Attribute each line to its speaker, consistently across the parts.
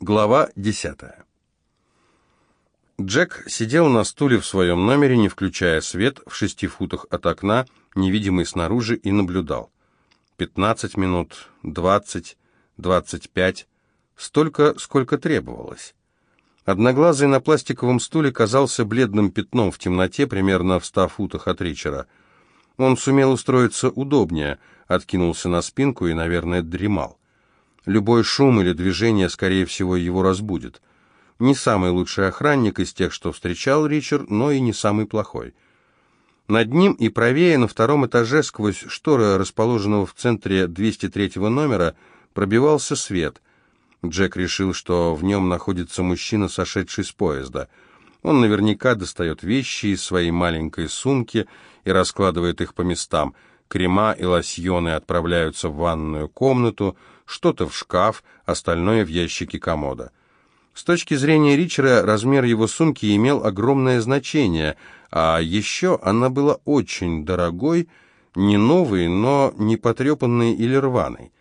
Speaker 1: Глава 10. Джек сидел на стуле в своем номере, не включая свет, в шести футах от окна, невидимый снаружи, и наблюдал. Пятнадцать минут, двадцать, двадцать пять, столько, сколько требовалось. Одноглазый на пластиковом стуле казался бледным пятном в темноте, примерно в ста футах от Ричера. Он сумел устроиться удобнее, откинулся на спинку и, наверное, дремал. Любой шум или движение, скорее всего, его разбудит. Не самый лучший охранник из тех, что встречал Ричард, но и не самый плохой. Над ним и правее на втором этаже сквозь шторы, расположенного в центре 203 номера, пробивался свет. Джек решил, что в нем находится мужчина, сошедший с поезда. Он наверняка достает вещи из своей маленькой сумки и раскладывает их по местам. Крема и лосьоны отправляются в ванную комнату, что-то в шкаф, остальное в ящике комода. С точки зрения Ричера, размер его сумки имел огромное значение, а еще она была очень дорогой, не новой, но не потрепанной или рваной.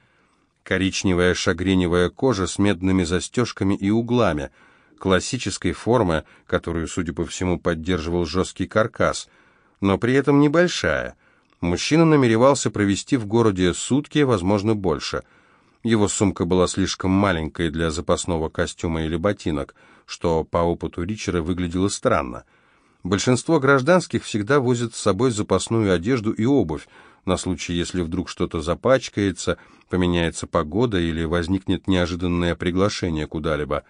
Speaker 1: Коричневая шагреневая кожа с медными застежками и углами, классической формы, которую, судя по всему, поддерживал жесткий каркас, но при этом небольшая. Мужчина намеревался провести в городе сутки, возможно, больше – его сумка была слишком маленькой для запасного костюма или ботинок, что по опыту Ричера выглядело странно. Большинство гражданских всегда возят с собой запасную одежду и обувь, на случай, если вдруг что-то запачкается, поменяется погода или возникнет неожиданное приглашение куда-либо.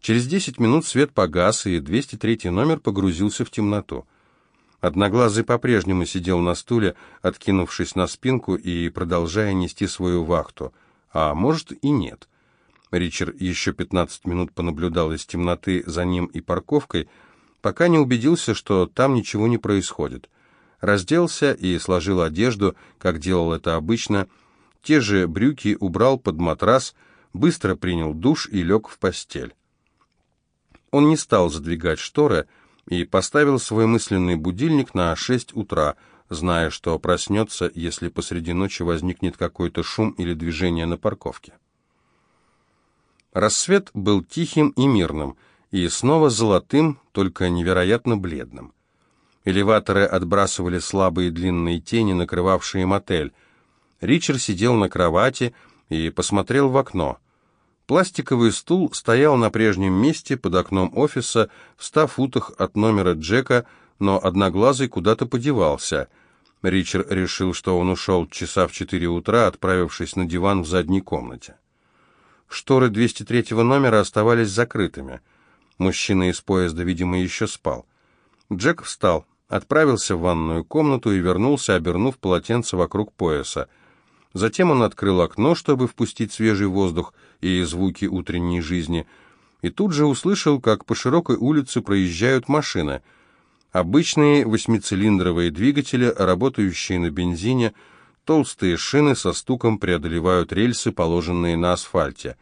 Speaker 1: Через десять минут свет погас, и 203 номер погрузился в темноту. Одноглазый по-прежнему сидел на стуле, откинувшись на спинку и продолжая нести свою вахту — а может и нет. Ричард еще 15 минут понаблюдал из темноты за ним и парковкой, пока не убедился, что там ничего не происходит. Разделся и сложил одежду, как делал это обычно. Те же брюки убрал под матрас, быстро принял душ и лег в постель. Он не стал задвигать шторы и поставил свой мысленный будильник на 6 утра – зная, что проснется, если посреди ночи возникнет какой-то шум или движение на парковке. Рассвет был тихим и мирным, и снова золотым, только невероятно бледным. Элеваторы отбрасывали слабые длинные тени, накрывавшие мотель. Ричард сидел на кровати и посмотрел в окно. Пластиковый стул стоял на прежнем месте под окном офиса в ста футах от номера Джека, но одноглазый куда-то подевался — Ричард решил, что он ушел часа в четыре утра, отправившись на диван в задней комнате. Шторы 203 номера оставались закрытыми. Мужчина из поезда, видимо, еще спал. Джек встал, отправился в ванную комнату и вернулся, обернув полотенце вокруг пояса. Затем он открыл окно, чтобы впустить свежий воздух и звуки утренней жизни, и тут же услышал, как по широкой улице проезжают машины — Обычные восьмицилиндровые двигатели, работающие на бензине, толстые шины со стуком преодолевают рельсы, положенные на асфальте.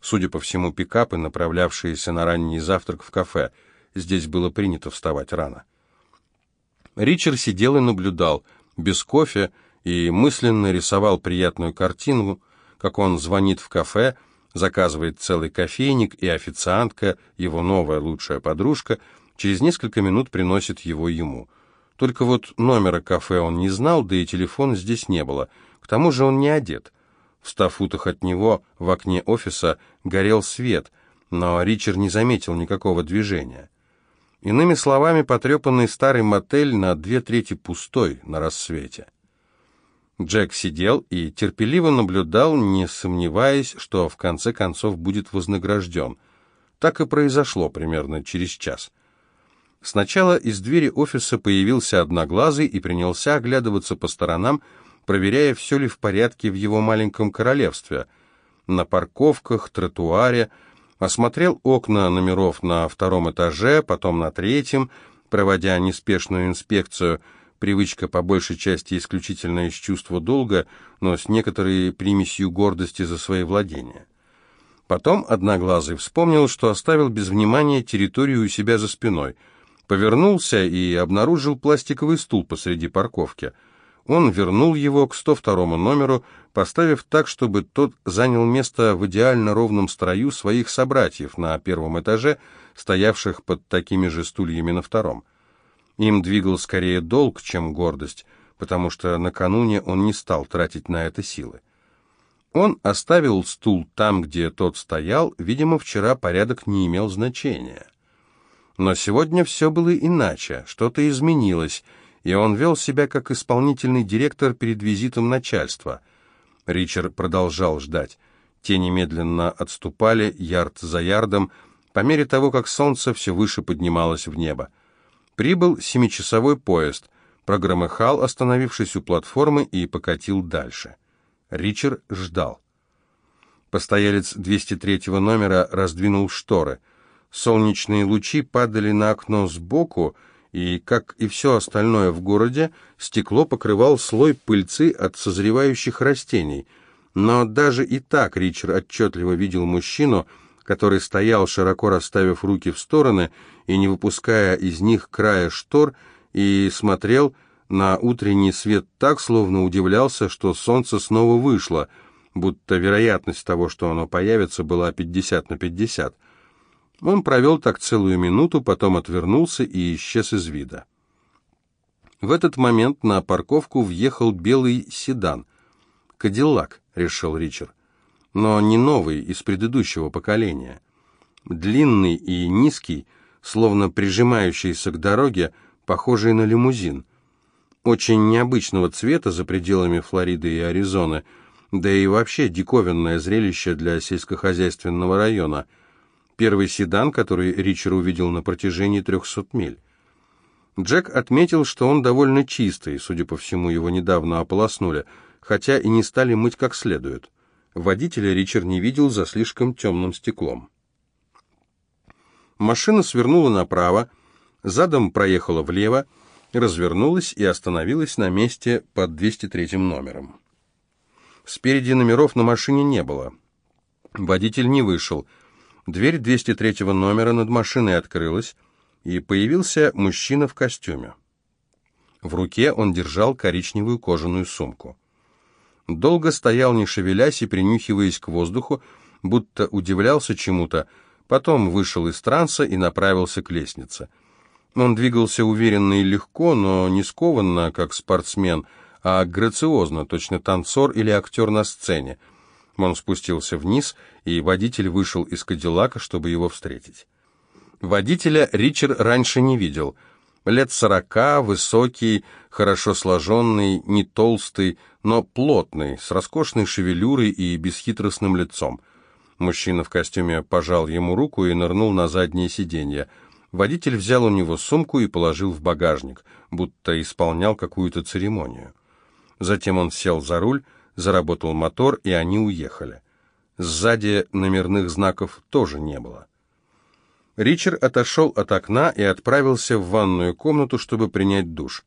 Speaker 1: Судя по всему, пикапы, направлявшиеся на ранний завтрак в кафе. Здесь было принято вставать рано. Ричард сидел и наблюдал, без кофе, и мысленно рисовал приятную картину, как он звонит в кафе, заказывает целый кофейник, и официантка, его новая лучшая подружка – Через несколько минут приносит его ему. Только вот номера кафе он не знал, да и телефона здесь не было. К тому же он не одет. В ста футах от него в окне офиса горел свет, но Ричард не заметил никакого движения. Иными словами, потрепанный старый мотель на две трети пустой на рассвете. Джек сидел и терпеливо наблюдал, не сомневаясь, что в конце концов будет вознагражден. Так и произошло примерно через час. Сначала из двери офиса появился одноглазый и принялся оглядываться по сторонам, проверяя, все ли в порядке в его маленьком королевстве. На парковках, тротуаре, осмотрел окна номеров на втором этаже, потом на третьем, проводя неспешную инспекцию, привычка по большей части исключительно из чувства долга, но с некоторой примесью гордости за свои владения. Потом Одноглазый вспомнил, что оставил без внимания территорию у себя за спиной – Повернулся и обнаружил пластиковый стул посреди парковки. Он вернул его к 102 номеру, поставив так, чтобы тот занял место в идеально ровном строю своих собратьев на первом этаже, стоявших под такими же стульями на втором. Им двигал скорее долг, чем гордость, потому что накануне он не стал тратить на это силы. Он оставил стул там, где тот стоял, видимо, вчера порядок не имел значения. Но сегодня все было иначе, что-то изменилось, и он вел себя как исполнительный директор перед визитом начальства. Ричард продолжал ждать. Тени медленно отступали, ярд за ярдом, по мере того, как солнце все выше поднималось в небо. Прибыл семичасовой поезд, прогромыхал, остановившись у платформы, и покатил дальше. Ричард ждал. Постоялец 203 номера раздвинул шторы. Солнечные лучи падали на окно сбоку, и, как и все остальное в городе, стекло покрывал слой пыльцы от созревающих растений. Но даже и так Ричард отчетливо видел мужчину, который стоял, широко расставив руки в стороны и не выпуская из них края штор, и смотрел на утренний свет так, словно удивлялся, что солнце снова вышло, будто вероятность того, что оно появится, была 50 на 50. Он провел так целую минуту, потом отвернулся и исчез из вида. В этот момент на парковку въехал белый седан. «Кадиллак», — решил Ричард но не новый, из предыдущего поколения. Длинный и низкий, словно прижимающийся к дороге, похожий на лимузин. Очень необычного цвета за пределами Флориды и Аризоны, да и вообще диковинное зрелище для сельскохозяйственного района. Первый седан, который Ричард увидел на протяжении 300 миль. Джек отметил, что он довольно чистый, судя по всему, его недавно ополоснули, хотя и не стали мыть как следует. Водителя Ричард не видел за слишком темным стеклом. Машина свернула направо, задом проехала влево, развернулась и остановилась на месте под 203 номером. Спереди номеров на машине не было. Водитель не вышел. Дверь 203 номера над машиной открылась, и появился мужчина в костюме. В руке он держал коричневую кожаную сумку. Долго стоял, не шевелясь и принюхиваясь к воздуху, будто удивлялся чему-то, потом вышел из транса и направился к лестнице. Он двигался уверенно и легко, но не скованно, как спортсмен, а грациозно, точно танцор или актер на сцене. Он спустился вниз, и водитель вышел из Кадиллака, чтобы его встретить. Водителя Ричард раньше не видел — лет сорока, высокий, хорошо сложенный, не толстый, но плотный, с роскошной шевелюрой и бесхитростным лицом. Мужчина в костюме пожал ему руку и нырнул на заднее сиденье. Водитель взял у него сумку и положил в багажник, будто исполнял какую-то церемонию. Затем он сел за руль, заработал мотор, и они уехали. Сзади номерных знаков тоже не было. Ричард отошел от окна и отправился в ванную комнату, чтобы принять душ.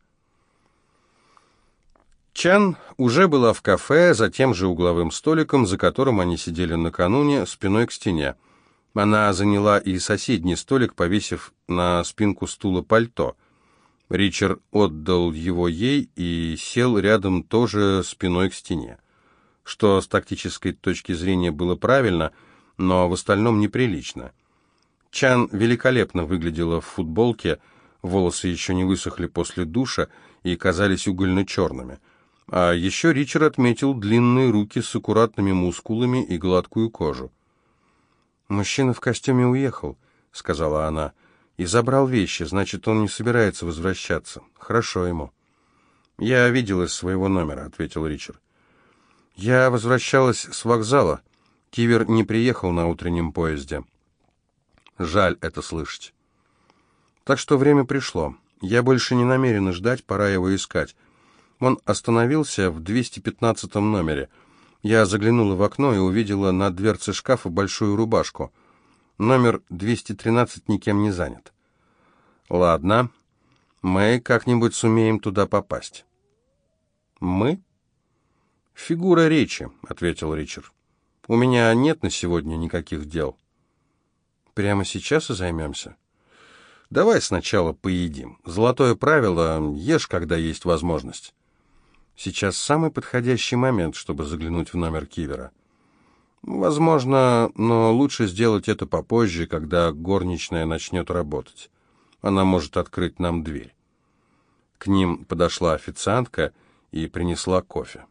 Speaker 1: Чан уже была в кафе за тем же угловым столиком, за которым они сидели накануне, спиной к стене. Она заняла и соседний столик, повесив на спинку стула пальто. Ричард отдал его ей и сел рядом тоже спиной к стене. Что с тактической точки зрения было правильно, но в остальном неприлично. Чан великолепно выглядела в футболке, волосы еще не высохли после душа и казались угольно-черными. А еще Ричард отметил длинные руки с аккуратными мускулами и гладкую кожу. «Мужчина в костюме уехал», — сказала она, — «и забрал вещи, значит, он не собирается возвращаться. Хорошо ему». «Я видел из своего номера», — ответил Ричард. «Я возвращалась с вокзала. Кивер не приехал на утреннем поезде». Жаль это слышать. Так что время пришло. Я больше не намерена ждать, пора его искать. Он остановился в 215 номере. Я заглянула в окно и увидела на дверце шкафа большую рубашку. Номер 213 никем не занят. Ладно, мы как-нибудь сумеем туда попасть. Мы? Фигура речи, ответил Ричард. У меня нет на сегодня никаких дел. Прямо сейчас и займемся. Давай сначала поедим. Золотое правило — ешь, когда есть возможность. Сейчас самый подходящий момент, чтобы заглянуть в номер Кивера. Возможно, но лучше сделать это попозже, когда горничная начнет работать. Она может открыть нам дверь. К ним подошла официантка и принесла кофе.